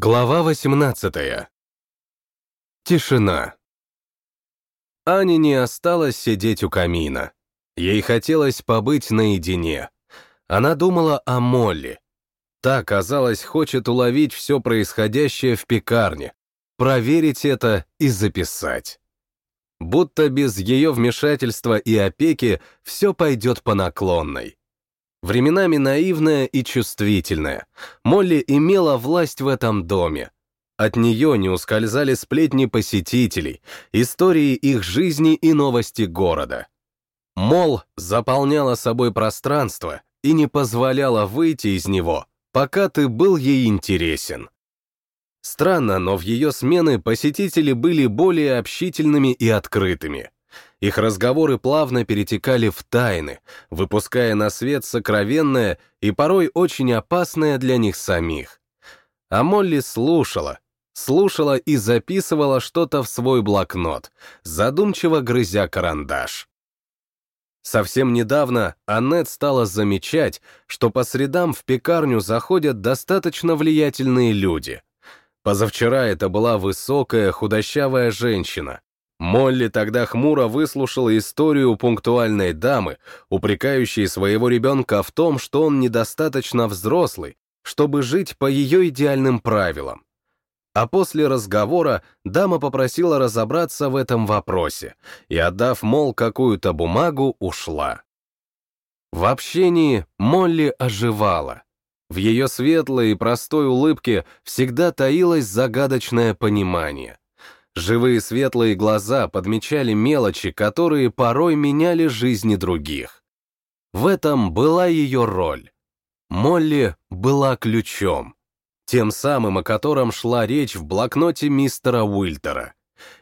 Глава 18. Тишина. Ане не осталось сидеть у камина. Ей хотелось побыть наедине. Она думала о Молли. Та, казалось, хочет уловить все происходящее в пекарне, проверить это и записать. Будто без ее вмешательства и опеки все пойдет по наклонной. Временами наивная и чувствительная, Молли имела власть в этом доме. От нее не ускользали сплетни посетителей, истории их жизни и новости города. Мол заполняла собой пространство и не позволяла выйти из него, пока ты был ей интересен. Странно, но в ее смены посетители были более общительными и открытыми. Их разговоры плавно перетекали в тайны, выпуская на свет сокровенное и порой очень опасное для них самих. А Молли слушала, слушала и записывала что-то в свой блокнот, задумчиво грызя карандаш. Совсем недавно Аннет стала замечать, что по средам в пекарню заходят достаточно влиятельные люди. Позавчера это была высокая, худощавая женщина, Молли тогда хмуро выслушала историю пунктуальной дамы, упрекающей своего ребенка в том, что он недостаточно взрослый, чтобы жить по ее идеальным правилам. А после разговора дама попросила разобраться в этом вопросе и, отдав, мол, какую-то бумагу, ушла. В общении Молли оживала. В ее светлой и простой улыбке всегда таилось загадочное понимание — Живые светлые глаза подмечали мелочи, которые порой меняли жизни других. В этом была ее роль. Молли была ключом, тем самым, о котором шла речь в блокноте мистера Уильтера.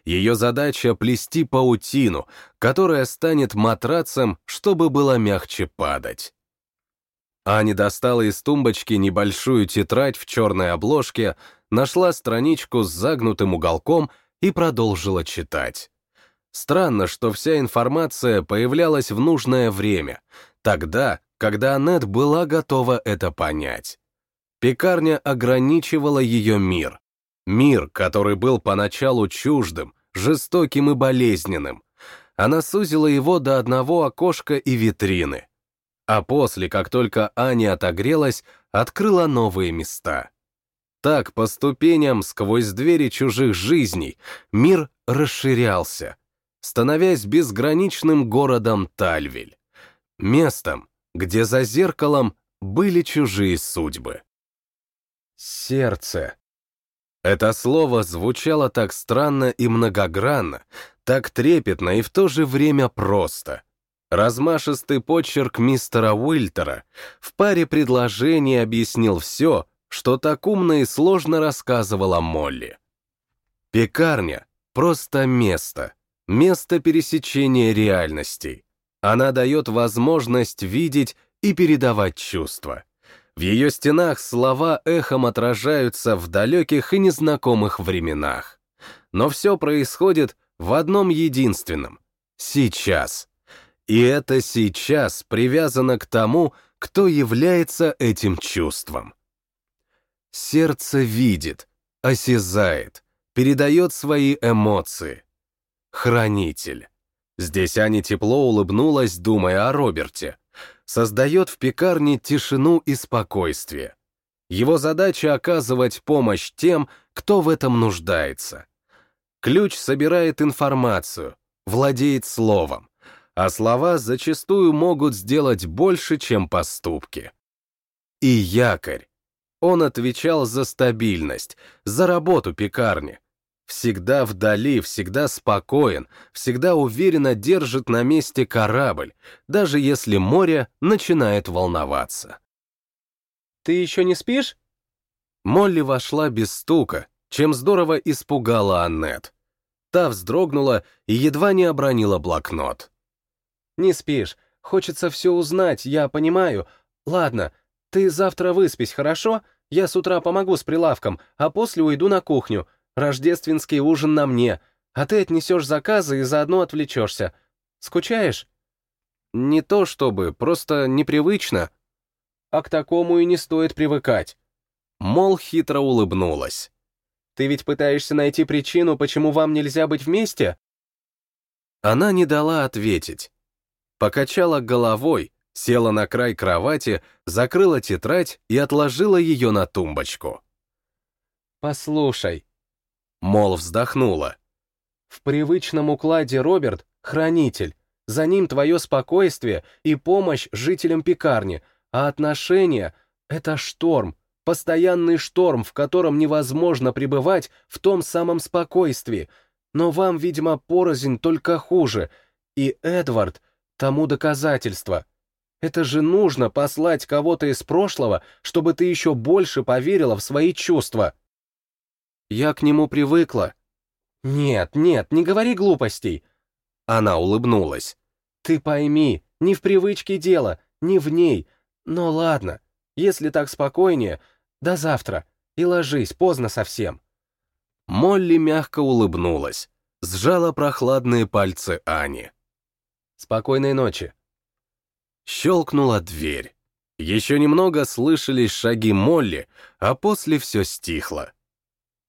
Ее задача — плести паутину, которая станет матрацем, чтобы было мягче падать. Аня достала из тумбочки небольшую тетрадь в черной обложке, нашла страничку с загнутым уголком — и продолжила читать. Странно, что вся информация появлялась в нужное время, тогда, когда Аннет была готова это понять. Пекарня ограничивала ее мир. Мир, который был поначалу чуждым, жестоким и болезненным. Она сузила его до одного окошка и витрины. А после, как только Аня отогрелась, открыла новые места. Так, по ступеням, сквозь двери чужих жизней, мир расширялся, становясь безграничным городом Тальвиль, местом, где за зеркалом были чужие судьбы. Сердце. Это слово звучало так странно и многогранно, так трепетно и в то же время просто. Размашистый почерк мистера Уильтера в паре предложений объяснил все, что так умно и сложно рассказывала Молли. Пекарня — просто место, место пересечения реальностей. Она дает возможность видеть и передавать чувства. В ее стенах слова эхом отражаются в далеких и незнакомых временах. Но все происходит в одном единственном — сейчас. И это сейчас привязано к тому, кто является этим чувством. Сердце видит, осязает, передает свои эмоции. Хранитель. Здесь Аня тепло улыбнулась, думая о Роберте. Создает в пекарне тишину и спокойствие. Его задача оказывать помощь тем, кто в этом нуждается. Ключ собирает информацию, владеет словом, а слова зачастую могут сделать больше, чем поступки. И якорь он отвечал за стабильность, за работу пекарни. Всегда вдали, всегда спокоен, всегда уверенно держит на месте корабль, даже если море начинает волноваться. «Ты еще не спишь?» Молли вошла без стука, чем здорово испугала Аннет. Та вздрогнула и едва не обронила блокнот. «Не спишь. Хочется все узнать, я понимаю. Ладно, ты завтра выспись, хорошо? Я с утра помогу с прилавком, а после уйду на кухню. Рождественский ужин на мне, а ты отнесешь заказы и заодно отвлечешься. Скучаешь? Не то чтобы, просто непривычно. А к такому и не стоит привыкать. Мол хитро улыбнулась. «Ты ведь пытаешься найти причину, почему вам нельзя быть вместе?» Она не дала ответить. Покачала головой, села на край кровати, закрыла тетрадь и отложила ее на тумбочку. «Послушай». Мол вздохнула. «В привычном укладе Роберт — хранитель. За ним твое спокойствие и помощь жителям пекарни, а отношения — это шторм, постоянный шторм, в котором невозможно пребывать в том самом спокойствии. Но вам, видимо, порознь только хуже, и Эдвард — тому доказательство. Это же нужно послать кого-то из прошлого, чтобы ты еще больше поверила в свои чувства. Я к нему привыкла. Нет, нет, не говори глупостей. Она улыбнулась. Ты пойми, не в привычке дело, не в ней. Но ладно, если так спокойнее, до завтра. И ложись, поздно совсем. Молли мягко улыбнулась, сжала прохладные пальцы Ани. Спокойной ночи. Щелкнула дверь. Еще немного слышались шаги Молли, а после все стихло.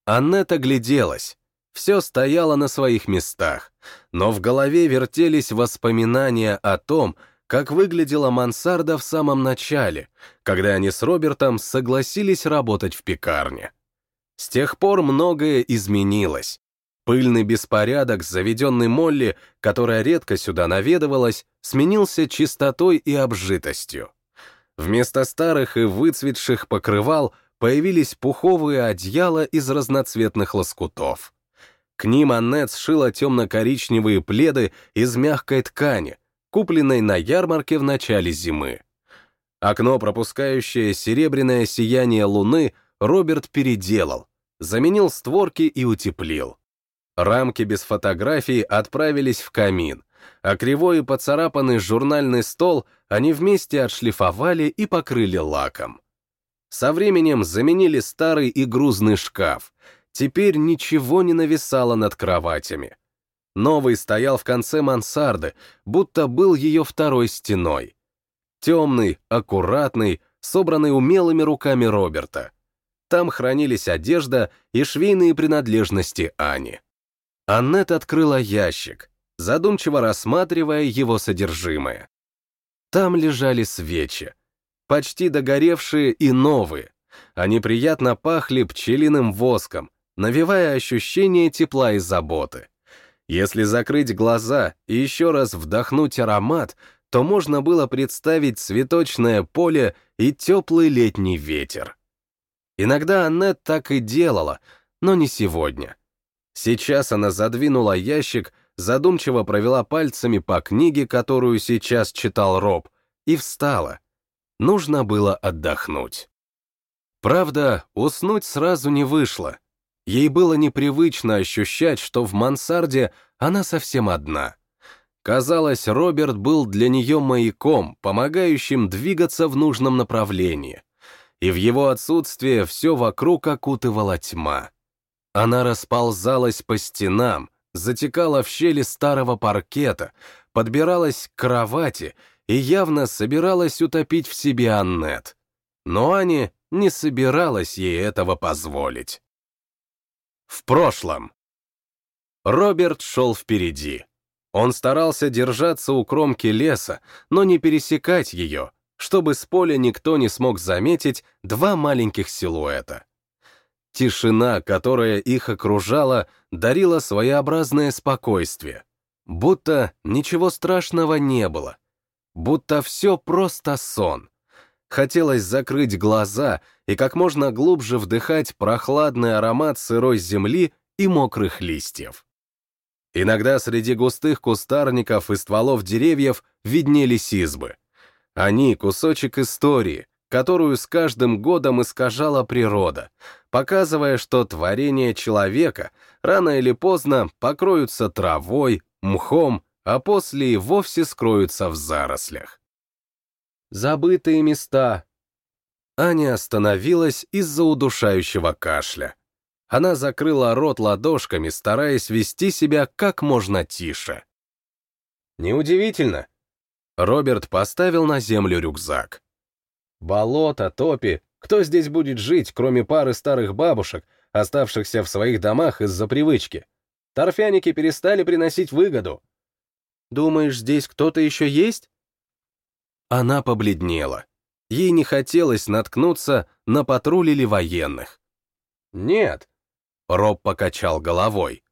Аннет огляделась. Все стояло на своих местах, но в голове вертелись воспоминания о том, как выглядела мансарда в самом начале, когда они с Робертом согласились работать в пекарне. С тех пор многое изменилось. Пыльный беспорядок, заведенный Молли, которая редко сюда наведывалась, сменился чистотой и обжитостью. Вместо старых и выцветших покрывал — появились пуховые одеяла из разноцветных лоскутов. К ним Аннет сшила темно-коричневые пледы из мягкой ткани, купленной на ярмарке в начале зимы. Окно, пропускающее серебряное сияние луны, Роберт переделал, заменил створки и утеплил. Рамки без фотографий отправились в камин, а кривой и поцарапанный журнальный стол они вместе отшлифовали и покрыли лаком. Со временем заменили старый и грузный шкаф. Теперь ничего не нависало над кроватями. Новый стоял в конце мансарды, будто был ее второй стеной. Темный, аккуратный, собранный умелыми руками Роберта. Там хранились одежда и швейные принадлежности Ани. Аннет открыла ящик, задумчиво рассматривая его содержимое. Там лежали свечи, почти догоревшие и новые. Они приятно пахли пчелиным воском, навевая ощущение тепла и заботы. Если закрыть глаза и еще раз вдохнуть аромат, то можно было представить цветочное поле и теплый летний ветер. Иногда Аннет так и делала, но не сегодня. Сейчас она задвинула ящик, задумчиво провела пальцами по книге, которую сейчас читал Роб, и встала — нужно было отдохнуть. Правда, уснуть сразу не вышло. Ей было непривычно ощущать, что в мансарде она совсем одна. Казалось, Роберт был для нее маяком, помогающим двигаться в нужном направлении. И в его отсутствие все вокруг окутывала тьма. Она расползалась по стенам, затекала в щели старого паркета, подбиралась к кровати и явно собиралась утопить в себе Аннет. Но Ани не собиралась ей этого позволить. В прошлом. Роберт шел впереди. Он старался держаться у кромки леса, но не пересекать ее, чтобы с поля никто не смог заметить два маленьких силуэта. Тишина, которая их окружала, дарила своеобразное спокойствие. Будто ничего страшного не было, будто все просто сон. Хотелось закрыть глаза и как можно глубже вдыхать прохладный аромат сырой земли и мокрых листьев. Иногда среди густых кустарников и стволов деревьев виднелись избы. Они — кусочек истории, которую с каждым годом искажала природа, показывая, что творения человека рано или поздно покроются травой, мхом а после и вовсе скроются в зарослях. Забытые места. Аня остановилась из-за удушающего кашля. Она закрыла рот ладошками, стараясь вести себя как можно тише. Неудивительно. Роберт поставил на землю рюкзак. Болото, топи, Кто здесь будет жить, кроме пары старых бабушек, оставшихся в своих домах из-за привычки? Торфяники перестали приносить выгоду. Думаешь, здесь кто-то еще есть? Она побледнела. Ей не хотелось наткнуться на патруль или военных. Нет. Роб покачал головой.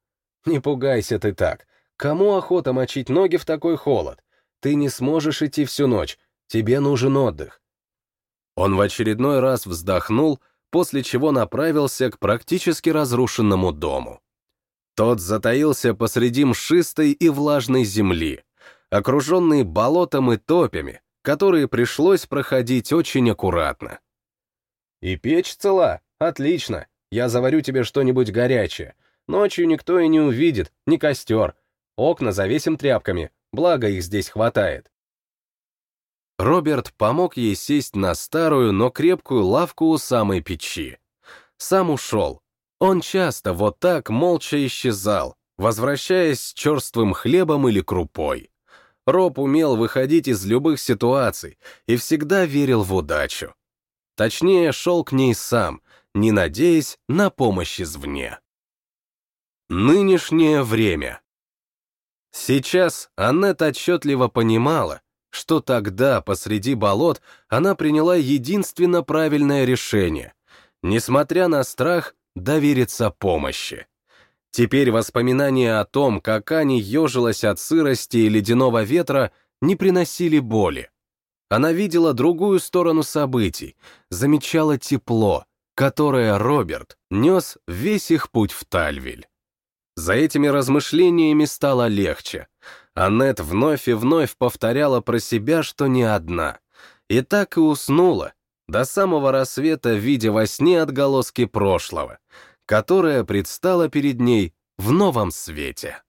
Не пугайся ты так. Кому охота мочить ноги в такой холод? Ты не сможешь идти всю ночь. Тебе нужен отдых. Он в очередной раз вздохнул, после чего направился к практически разрушенному дому. Тот затаился посреди мшистой и влажной земли, окруженный болотом и топями, которые пришлось проходить очень аккуратно. «И печь цела? Отлично. Я заварю тебе что-нибудь горячее. Ночью никто и не увидит, ни костер. Окна завесим тряпками, благо их здесь хватает». Роберт помог ей сесть на старую, но крепкую лавку у самой печи. Сам ушел. Он часто вот так молча исчезал, возвращаясь с черствым хлебом или крупой. Роб умел выходить из любых ситуаций и всегда верил в удачу. Точнее, шел к ней сам, не надеясь на помощь извне. Нынешнее время. Сейчас Аннет отчетливо понимала, что тогда, посреди болот, она приняла единственно правильное решение. Несмотря на страх, довериться помощи. Теперь воспоминания о том, как Ани ежилась от сырости и ледяного ветра, не приносили боли. Она видела другую сторону событий, замечала тепло, которое Роберт нес весь их путь в Тальвиль. За этими размышлениями стало легче. Аннет вновь и вновь повторяла про себя, что не одна. И так и уснула, до самого рассвета видя во сне отголоски прошлого, которая предстала перед ней в новом свете.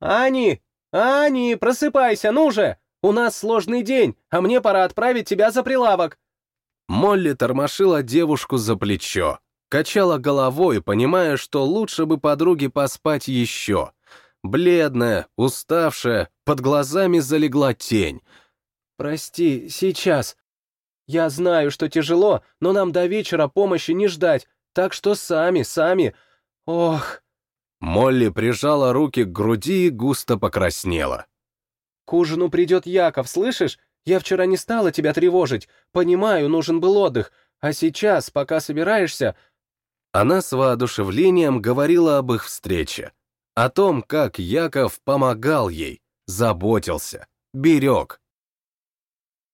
«Ани! Ани, просыпайся, ну же! У нас сложный день, а мне пора отправить тебя за прилавок!» Молли тормошила девушку за плечо, качала головой, понимая, что лучше бы подруге поспать еще. Бледная, уставшая, под глазами залегла тень. «Прости, сейчас. Я знаю, что тяжело, но нам до вечера помощи не ждать. Так что сами, сами. Ох. Молли прижала руки к груди и густо покраснела. К ужину придет Яков, слышишь? Я вчера не стала тебя тревожить. Понимаю, нужен был отдых. А сейчас, пока собираешься... Она с воодушевлением говорила об их встрече. О том, как Яков помогал ей, заботился, берег.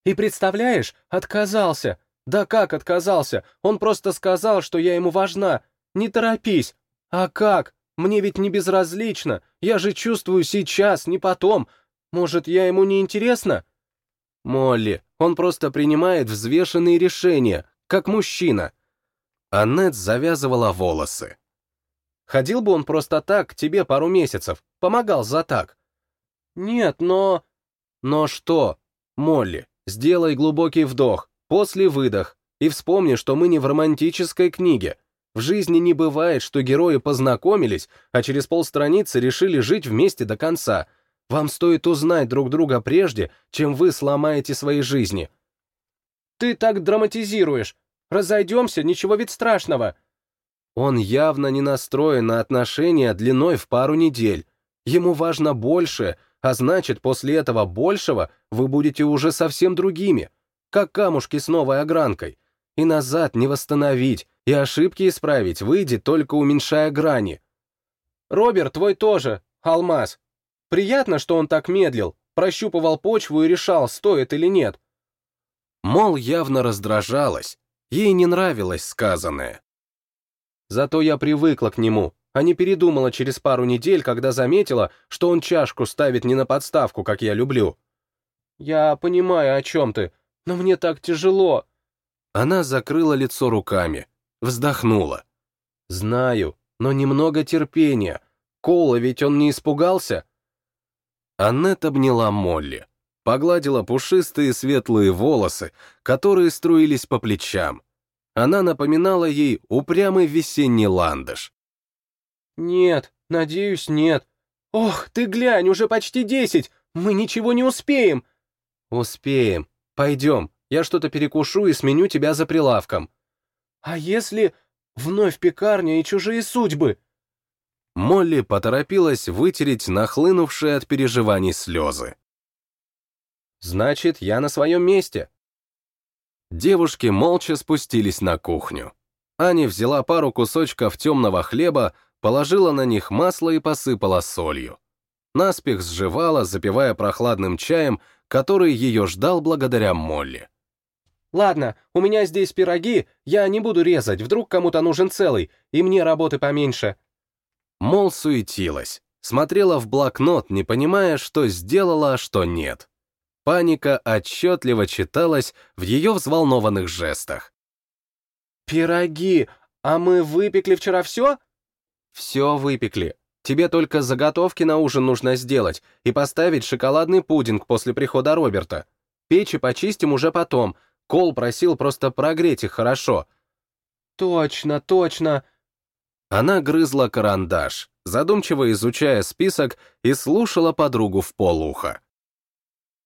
И представляешь, отказался. Да как отказался? Он просто сказал, что я ему важна. Не торопись. А как? Мне ведь не безразлично. Я же чувствую сейчас, не потом. Может, я ему не интересна? Молли, он просто принимает взвешенные решения, как мужчина. Аннет завязывала волосы. Ходил бы он просто так к тебе пару месяцев, помогал за так. Нет, но... Но что? Молли, сделай глубокий вдох, После выдох. И вспомни, что мы не в романтической книге. В жизни не бывает, что герои познакомились, а через полстраницы решили жить вместе до конца. Вам стоит узнать друг друга прежде, чем вы сломаете свои жизни. Ты так драматизируешь. Разойдемся, ничего ведь страшного. Он явно не настроен на отношения длиной в пару недель. Ему важно больше, а значит, после этого большего вы будете уже совсем другими как камушки с новой огранкой. И назад не восстановить, и ошибки исправить выйдет, только уменьшая грани. Роберт твой тоже, алмаз. Приятно, что он так медлил, прощупывал почву и решал, стоит или нет. Мол, явно раздражалась, ей не нравилось сказанное. Зато я привыкла к нему, а не передумала через пару недель, когда заметила, что он чашку ставит не на подставку, как я люблю. Я понимаю, о чем ты, но мне так тяжело. Она закрыла лицо руками, вздохнула. Знаю, но немного терпения. Кола ведь он не испугался. Аннет обняла Молли, погладила пушистые светлые волосы, которые струились по плечам. Она напоминала ей упрямый весенний ландыш. «Нет, надеюсь, нет. Ох, ты глянь, уже почти десять! Мы ничего не успеем!» «Успеем. Пойдем, Я что-то перекушу и сменю тебя за прилавком». «А если вновь пекарня и чужие судьбы?» Молли поторопилась вытереть нахлынувшие от переживаний слезы. «Значит, я на своем месте». Девушки молча спустились на кухню. Аня взяла пару кусочков темного хлеба, положила на них масло и посыпала солью. Наспех сживала, запивая прохладным чаем, который ее ждал благодаря Молли. «Ладно, у меня здесь пироги, я не буду резать, вдруг кому-то нужен целый, и мне работы поменьше». Мол суетилась, смотрела в блокнот, не понимая, что сделала, а что нет. Паника отчетливо читалась в ее взволнованных жестах. «Пироги! А мы выпекли вчера все?» «Все выпекли. Тебе только заготовки на ужин нужно сделать и поставить шоколадный пудинг после прихода Роберта. Печи почистим уже потом. Кол просил просто прогреть их хорошо». «Точно, точно!» Она грызла карандаш, задумчиво изучая список и слушала подругу в полуха.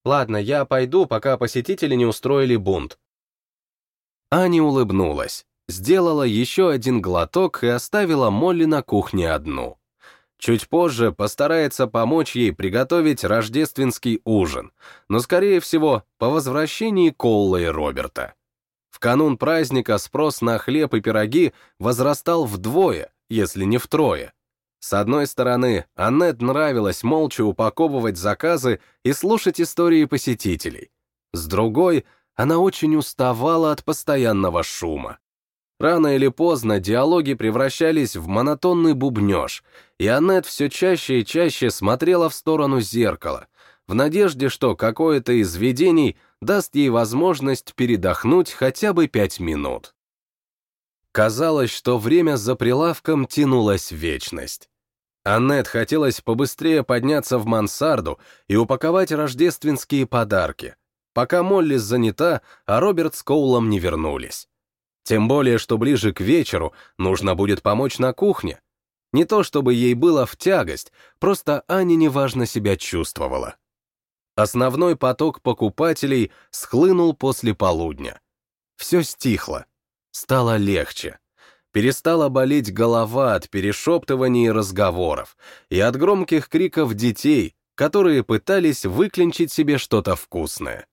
«Ладно, я пойду, пока посетители не устроили бунт». Аня улыбнулась, сделала еще один глоток и оставила Молли на кухне одну. Чуть позже постарается помочь ей приготовить рождественский ужин, но, скорее всего, по возвращении Коула и Роберта. В канун праздника спрос на хлеб и пироги возрастал вдвое, если не втрое. С одной стороны, Аннет нравилось молча упаковывать заказы и слушать истории посетителей. С другой, она очень уставала от постоянного шума. Рано или поздно диалоги превращались в монотонный бубнеж, и Аннет все чаще и чаще смотрела в сторону зеркала, в надежде, что какое-то из видений даст ей возможность передохнуть хотя бы пять минут. Казалось, что время за прилавком тянулось в вечность. Аннет хотелось побыстрее подняться в мансарду и упаковать рождественские подарки, пока Молли занята, а Роберт с Коулом не вернулись. Тем более, что ближе к вечеру нужно будет помочь на кухне. Не то чтобы ей было в тягость, просто Аня неважно себя чувствовала. Основной поток покупателей схлынул после полудня. Все стихло. Стало легче. Перестала болеть голова от перешептываний и разговоров, и от громких криков детей, которые пытались выклинчить себе что-то вкусное.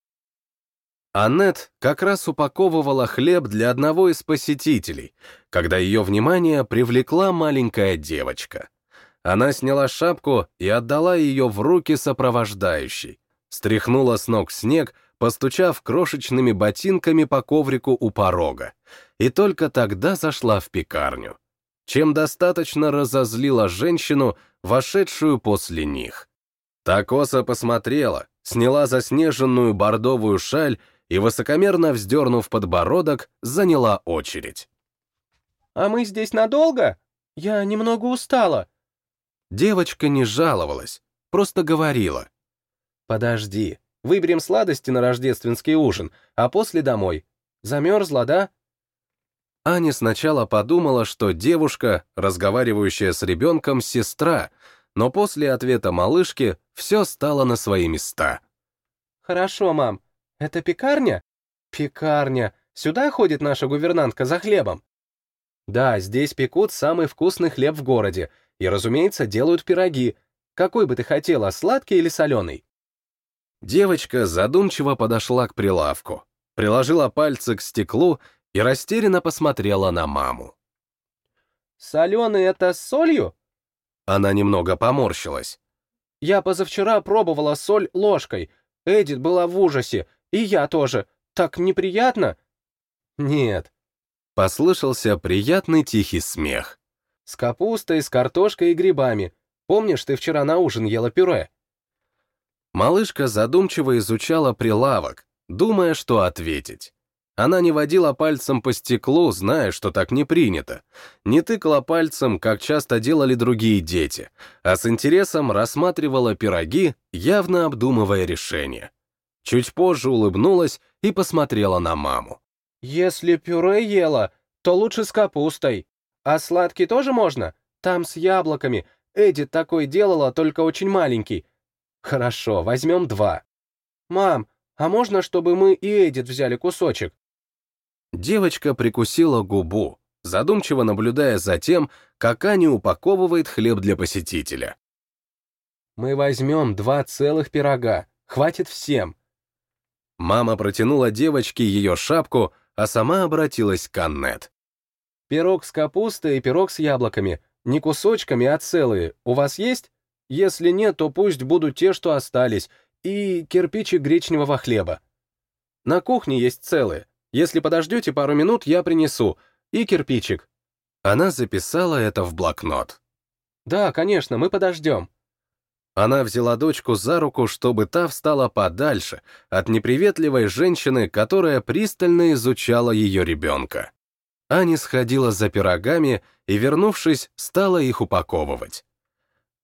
Аннет как раз упаковывала хлеб для одного из посетителей, когда ее внимание привлекла маленькая девочка. Она сняла шапку и отдала ее в руки сопровождающей, стряхнула с ног снег, постучав крошечными ботинками по коврику у порога, и только тогда зашла в пекарню, чем достаточно разозлила женщину, вошедшую после них. Та косо посмотрела, сняла заснеженную бордовую шаль и, высокомерно вздернув подбородок, заняла очередь. «А мы здесь надолго? Я немного устала». Девочка не жаловалась, просто говорила. «Подожди, выберем сладости на рождественский ужин, а после домой. Замерзла, да?» Аня сначала подумала, что девушка, разговаривающая с ребенком, сестра, но после ответа малышки все стало на свои места. «Хорошо, мам, «Это пекарня?» «Пекарня. Сюда ходит наша гувернантка за хлебом?» «Да, здесь пекут самый вкусный хлеб в городе, и, разумеется, делают пироги. Какой бы ты хотела, сладкий или соленый?» Девочка задумчиво подошла к прилавку, приложила пальцы к стеклу и растерянно посмотрела на маму. «Соленый — это с солью?» Она немного поморщилась. «Я позавчера пробовала соль ложкой. Эдит была в ужасе. И я тоже. Так неприятно?» «Нет». Послышался приятный тихий смех. «С капустой, с картошкой и грибами. Помнишь, ты вчера на ужин ела пюре?» Малышка задумчиво изучала прилавок, думая, что ответить. Она не водила пальцем по стеклу, зная, что так не принято, не тыкала пальцем, как часто делали другие дети, а с интересом рассматривала пироги, явно обдумывая решение. Чуть позже улыбнулась и посмотрела на маму. «Если пюре ела, то лучше с капустой. А сладкий тоже можно? Там с яблоками. Эдит такой делала, только очень маленький. Хорошо, возьмем два. Мам, А можно, чтобы мы и Эдит взяли кусочек?» Девочка прикусила губу, задумчиво наблюдая за тем, как Аня упаковывает хлеб для посетителя. «Мы возьмем два целых пирога. Хватит всем». Мама протянула девочке ее шапку, а сама обратилась к Аннет. «Пирог с капустой и пирог с яблоками. Не кусочками, а целые. У вас есть? Если нет, то пусть будут те, что остались, и кирпичик гречневого хлеба. На кухне есть целые. Если подождете пару минут, я принесу. И кирпичик». Она записала это в блокнот. «Да, конечно, мы подождем». Она взяла дочку за руку, чтобы та встала подальше от неприветливой женщины, которая пристально изучала ее ребенка. Аня сходила за пирогами и, вернувшись, стала их упаковывать.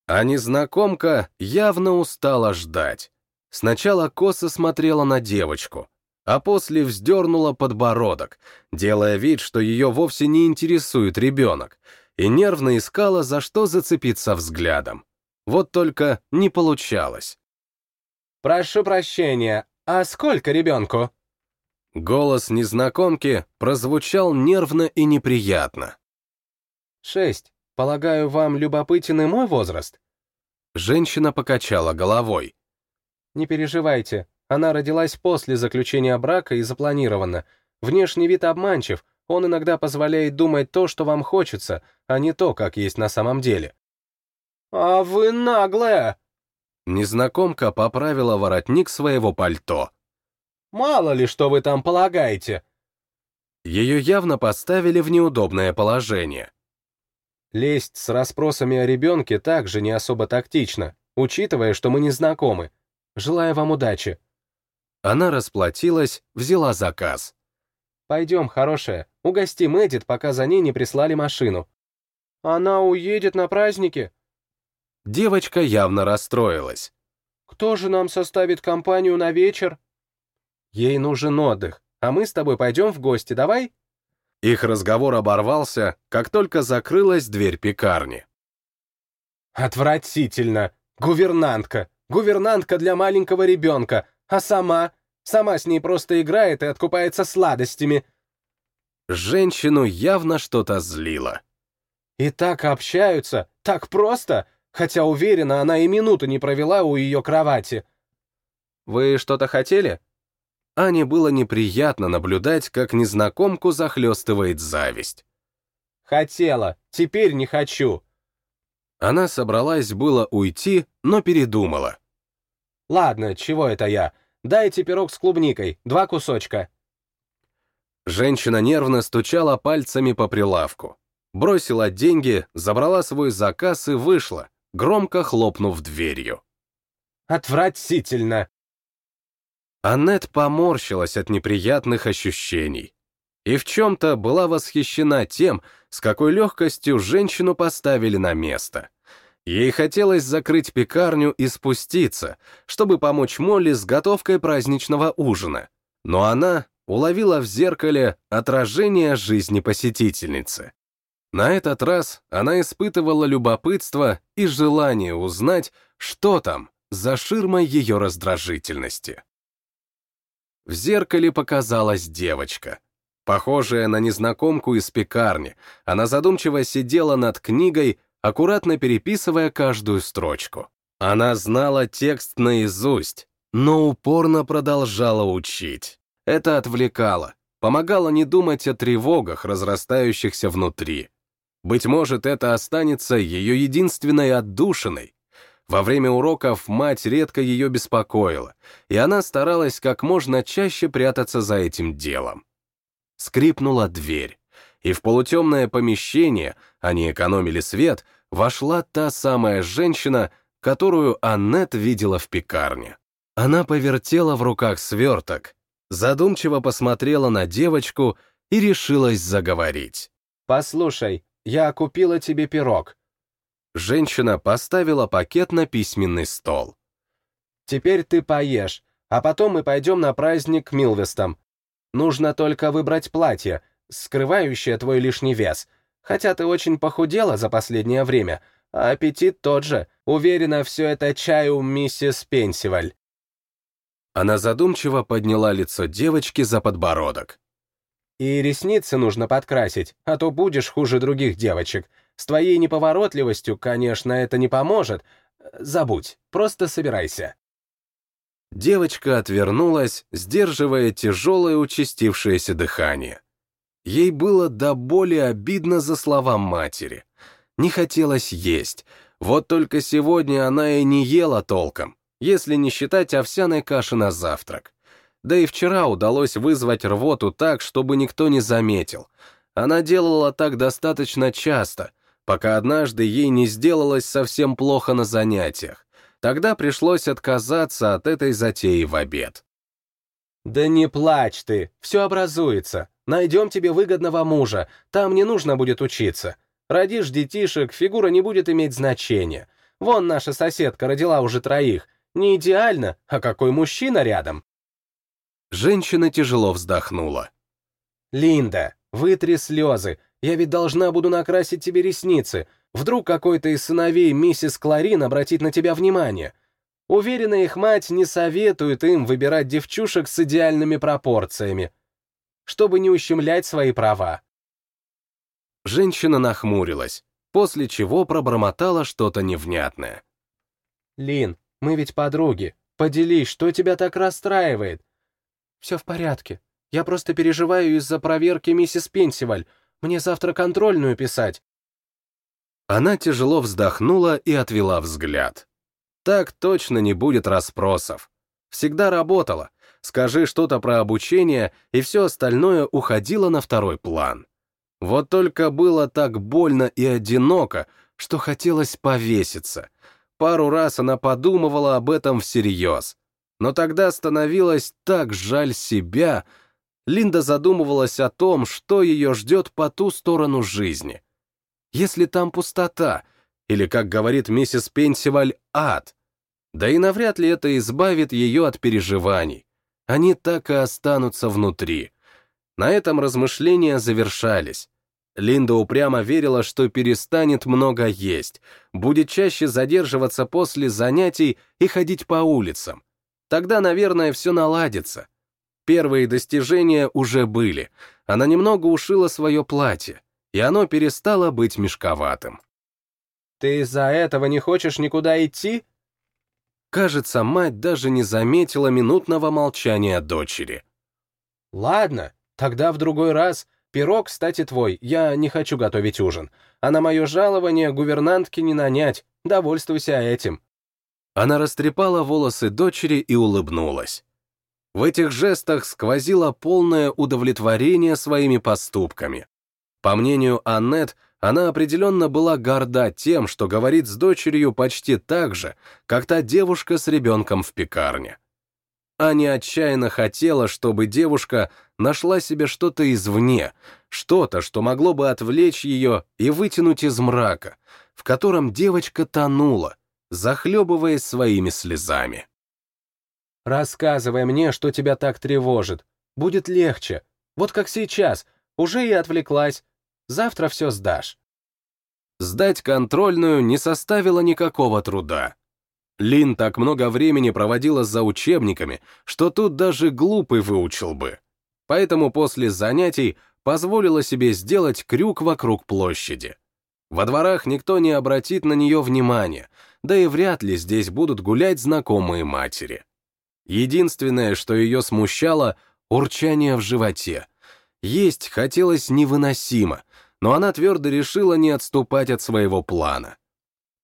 А незнакомка явно устала ждать. Сначала косо смотрела на девочку, а после вздернула подбородок, делая вид, что ее вовсе не интересует ребенок, и нервно искала, за что зацепиться взглядом. Вот только не получалось. «Прошу прощения, а сколько ребенку?» Голос незнакомки прозвучал нервно и неприятно. «Шесть. Полагаю, вам любопытен и мой возраст?» Женщина покачала головой. «Не переживайте, она родилась после заключения брака и запланирована. Внешний вид обманчив, он иногда позволяет думать то, что вам хочется, а не то, как есть на самом деле». «А вы наглая!» Незнакомка поправила воротник своего пальто. «Мало ли, что вы там полагаете!» Ее явно поставили в неудобное положение. Лезть с расспросами о ребенке также не особо тактично, учитывая, что мы не знакомы. Желаю вам удачи. Она расплатилась, взяла заказ. Пойдем, хорошая, угостим Эдит, пока за ней не прислали машину. Она уедет на праздники. Девочка явно расстроилась. Кто же нам составит компанию на вечер? Ей нужен отдых, а мы с тобой пойдем в гости, давай? Их разговор оборвался, как только закрылась дверь пекарни. Отвратительно! Гувернантка! Гувернантка для маленького ребенка! А сама? Сама с ней просто играет и откупается сладостями. Женщину явно что-то злило. И так общаются, так просто, хотя, уверена, она и минуты не провела у ее кровати. Вы что-то хотели? Ане было неприятно наблюдать, как незнакомку захлестывает зависть. Хотела, теперь не хочу. Она собралась было уйти, но передумала. Ладно, чего это я? Дайте пирог с клубникой, два кусочка. Женщина нервно стучала пальцами по прилавку. Бросила деньги, забрала свой заказ и вышла, громко хлопнув дверью. Отвратительно! Аннет поморщилась от неприятных ощущений. И в чем-то была восхищена тем, с какой легкостью женщину поставили на место. Ей хотелось закрыть пекарню и спуститься, чтобы помочь Молли с готовкой праздничного ужина. Но она уловила в зеркале отражение жизни посетительницы. На этот раз она испытывала любопытство и желание узнать, что там за ширмой ее раздражительности. В зеркале показалась девочка. Похожая на незнакомку из пекарни, она задумчиво сидела над книгой, аккуратно переписывая каждую строчку. Она знала текст наизусть, но упорно продолжала учить. Это отвлекало, помогало не думать о тревогах, разрастающихся внутри. Быть может, это останется ее единственной отдушиной. Во время уроков мать редко ее беспокоила, и она старалась как можно чаще прятаться за этим делом. Скрипнула дверь и в полутемное помещение, они экономили свет, вошла та самая женщина, которую Аннет видела в пекарне. Она повертела в руках сверток, задумчиво посмотрела на девочку и решилась заговорить. «Послушай, я купила тебе пирог». Женщина поставила пакет на письменный стол. «Теперь ты поешь, а потом мы пойдем на праздник к Милвестам. Нужно только выбрать платье, скрывающее твой лишний вес, хотя ты очень похудела за последнее время, а аппетит тот же. Уверена, все это чай у миссис Пенсиваль». Она задумчиво подняла лицо девочки за подбородок. «И ресницы нужно подкрасить, а то будешь хуже других девочек. С твоей неповоротливостью, конечно, это не поможет. Забудь, просто собирайся». Девочка отвернулась, сдерживая тяжелое участившееся дыхание. Ей было до боли обидно за слова матери. Не хотелось есть. Вот только сегодня она и не ела толком, если не считать овсяной каши на завтрак. Да и вчера удалось вызвать рвоту так, чтобы никто не заметил. Она делала так достаточно часто, пока однажды ей не сделалось совсем плохо на занятиях. Тогда пришлось отказаться от этой затеи в обед. «Да не плачь ты, все образуется. Найдем тебе выгодного мужа, там не нужно будет учиться. Родишь детишек, фигура не будет иметь значения. Вон наша соседка родила уже троих. Не идеально, а какой мужчина рядом?» Женщина тяжело вздохнула. «Линда, вытри слезы. Я ведь должна буду накрасить тебе ресницы. Вдруг какой-то из сыновей миссис Кларин обратит на тебя внимание. Уверена, их мать не советует им выбирать девчушек с идеальными пропорциями, чтобы не ущемлять свои права. Женщина нахмурилась, после чего пробормотала что-то невнятное. «Лин, мы ведь подруги. Поделись, что тебя так расстраивает?» «Все в порядке. Я просто переживаю из-за проверки миссис Пенсиваль. Мне завтра контрольную писать». Она тяжело вздохнула и отвела взгляд. Так точно не будет расспросов. Всегда работала. Скажи что-то про обучение, и все остальное уходило на второй план. Вот только было так больно и одиноко, что хотелось повеситься. Пару раз она подумывала об этом всерьез. Но тогда становилось так жаль себя. Линда задумывалась о том, что ее ждет по ту сторону жизни. Если там пустота, или, как говорит миссис Пенсиваль, ад. Да и навряд ли это избавит ее от переживаний. Они так и останутся внутри. На этом размышления завершались. Линда упрямо верила, что перестанет много есть, будет чаще задерживаться после занятий и ходить по улицам. Тогда, наверное, все наладится. Первые достижения уже были. Она немного ушила свое платье, и оно перестало быть мешковатым. «Ты из-за этого не хочешь никуда идти?» Кажется, мать даже не заметила минутного молчания дочери. «Ладно, тогда в другой раз. Пирог, кстати, твой, я не хочу готовить ужин. А на мое жалование гувернантки не нанять, довольствуйся этим». Она растрепала волосы дочери и улыбнулась. В этих жестах сквозило полное удовлетворение своими поступками. По мнению Аннет, она определенно была горда тем, что говорит с дочерью почти так же, как та девушка с ребенком в пекарне. Аня отчаянно хотела, чтобы девушка нашла себе что-то извне, что-то, что могло бы отвлечь ее и вытянуть из мрака, в котором девочка тонула, захлебываясь своими слезами. «Рассказывай мне, что тебя так тревожит. Будет легче. Вот как сейчас. Уже и отвлеклась. Завтра все сдашь. Сдать контрольную не составило никакого труда. Лин так много времени проводила за учебниками, что тут даже глупый выучил бы. Поэтому после занятий позволила себе сделать крюк вокруг площади. Во дворах никто не обратит на нее внимания, да и вряд ли здесь будут гулять знакомые матери. Единственное, что ее смущало — урчание в животе. Есть хотелось невыносимо, но она твердо решила не отступать от своего плана.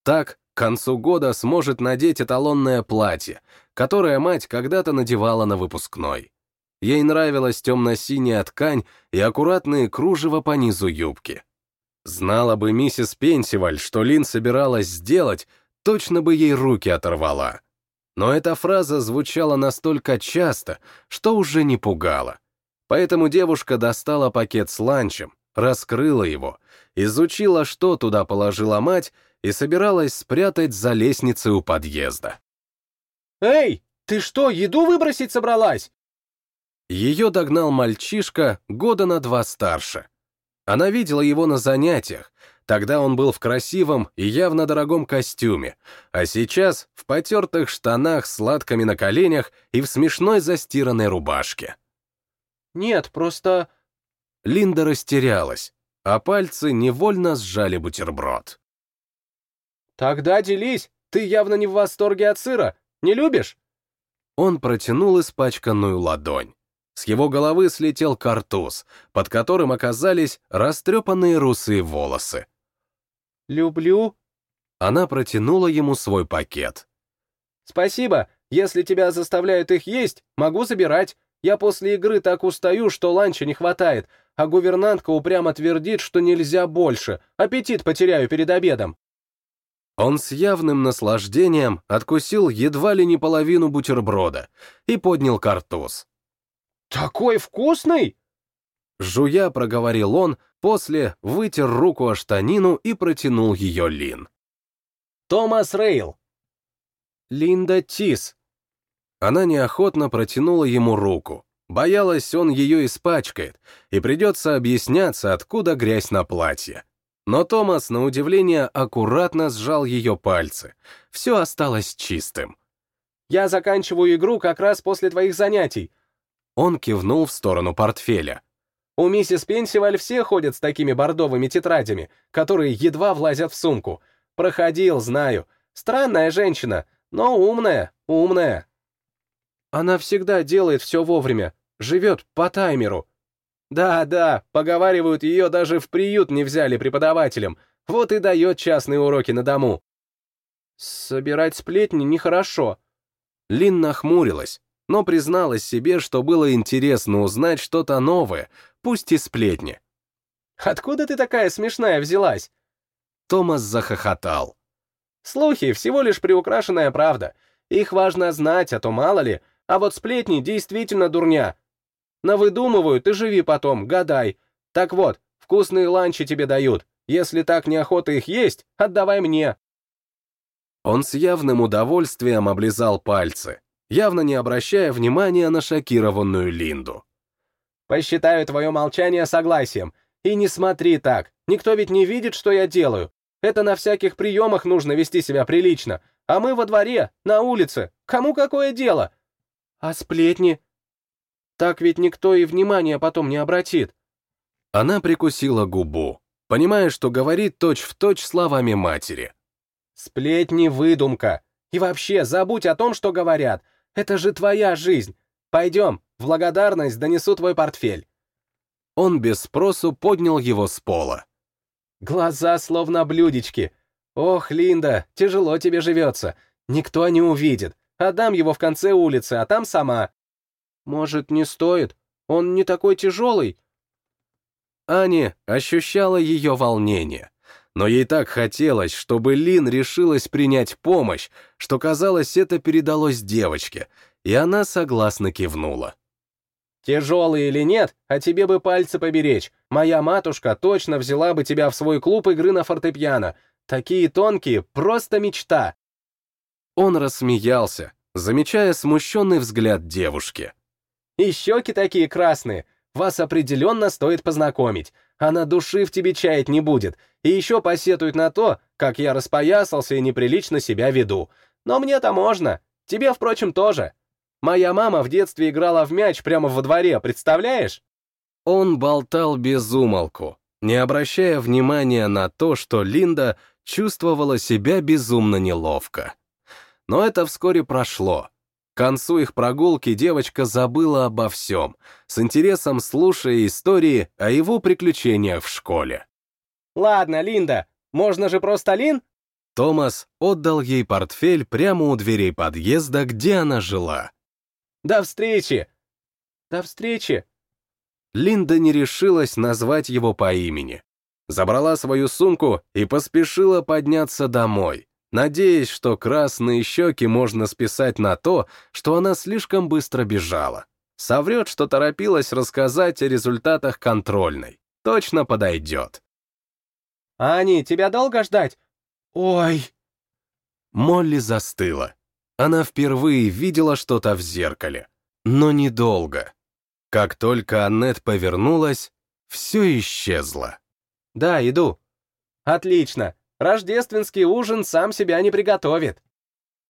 Так, к концу года сможет надеть эталонное платье, которое мать когда-то надевала на выпускной. Ей нравилась темно-синяя ткань и аккуратные кружева по низу юбки. Знала бы миссис Пенсиваль, что Лин собиралась сделать, точно бы ей руки оторвала. Но эта фраза звучала настолько часто, что уже не пугала. Поэтому девушка достала пакет с ланчем, раскрыла его, изучила, что туда положила мать, и собиралась спрятать за лестницей у подъезда. «Эй, ты что, еду выбросить собралась?» Ее догнал мальчишка года на два старше. Она видела его на занятиях, Тогда он был в красивом и явно дорогом костюме, а сейчас в потертых штанах с латками на коленях и в смешной застиранной рубашке. «Нет, просто...» Линда растерялась, а пальцы невольно сжали бутерброд. «Тогда делись, ты явно не в восторге от сыра, не любишь?» Он протянул испачканную ладонь. С его головы слетел картуз, под которым оказались растрепанные русые волосы. «Люблю». Она протянула ему свой пакет. «Спасибо. Если тебя заставляют их есть, могу забирать. Я после игры так устаю, что ланча не хватает, а гувернантка упрямо твердит, что нельзя больше. Аппетит потеряю перед обедом». Он с явным наслаждением откусил едва ли не половину бутерброда и поднял картуз. «Такой вкусный!» Жуя проговорил он, после вытер руку о штанину и протянул ее Лин. «Томас Рейл!» «Линда Тис!» Она неохотно протянула ему руку. Боялась, он ее испачкает, и придется объясняться, откуда грязь на платье. Но Томас, на удивление, аккуратно сжал ее пальцы. Все осталось чистым. «Я заканчиваю игру как раз после твоих занятий». Он кивнул в сторону портфеля. «У миссис Пенсиваль все ходят с такими бордовыми тетрадями, которые едва влазят в сумку. Проходил, знаю. Странная женщина, но умная, умная». «Она всегда делает все вовремя, живет по таймеру», да-да, поговаривают, ее даже в приют не взяли преподавателем, вот и дает частные уроки на дому. Собирать сплетни нехорошо. Лин нахмурилась, но призналась себе, что было интересно узнать что-то новое, пусть и сплетни. «Откуда ты такая смешная взялась?» Томас захохотал. «Слухи — всего лишь приукрашенная правда. Их важно знать, а то мало ли. А вот сплетни действительно дурня. Навыдумывают и живи потом, гадай. Так вот, вкусные ланчи тебе дают. Если так неохота их есть, отдавай мне». Он с явным удовольствием облизал пальцы, явно не обращая внимания на шокированную Линду. «Посчитаю твое молчание согласием. И не смотри так, никто ведь не видит, что я делаю. Это на всяких приемах нужно вести себя прилично. А мы во дворе, на улице. Кому какое дело? А сплетни? Так ведь никто и внимания потом не обратит. Она прикусила губу, понимая, что говорит точь-в-точь точь словами матери. «Сплетни — выдумка. И вообще, забудь о том, что говорят. Это же твоя жизнь. Пойдем, в благодарность донесу твой портфель». Он без спросу поднял его с пола. Глаза словно блюдечки. Ох, Линда, тяжело тебе живется. Никто не увидит. Отдам его в конце улицы, а там сама. Может, не стоит? Он не такой тяжелый?» Аня ощущала ее волнение, но ей так хотелось, чтобы Лин решилась принять помощь, что, казалось, это передалось девочке, и она согласно кивнула. «Тяжелый или нет, а тебе бы пальцы поберечь. Моя матушка точно взяла бы тебя в свой клуб игры на фортепиано. Такие тонкие, просто мечта!» Он рассмеялся, замечая смущенный взгляд девушки. И щеки такие красные. Вас определенно стоит познакомить. Она души в тебе чаять не будет. И еще посетует на то, как я распоясался и неприлично себя веду. Но мне-то можно. Тебе, впрочем, тоже. Моя мама в детстве играла в мяч прямо во дворе, представляешь? Он болтал без умолку, не обращая внимания на то, что Линда чувствовала себя безумно неловко. Но это вскоре прошло. К концу их прогулки девочка забыла обо всем, с интересом слушая истории о его приключениях в школе. «Ладно, Линда, можно же просто Лин?» Томас отдал ей портфель прямо у дверей подъезда, где она жила. «До встречи!» «До встречи!» Линда не решилась назвать его по имени. Забрала свою сумку и поспешила подняться домой, надеясь, что красные щеки можно списать на то, что она слишком быстро бежала. Соврет, что торопилась рассказать о результатах контрольной. Точно подойдет. «Ани, тебя долго ждать?» «Ой!» Молли застыла. Она впервые видела что-то в зеркале. Но недолго. Как только Аннет повернулась, все исчезло. «Да, иду». Отлично. Рождественский ужин сам себя не приготовит.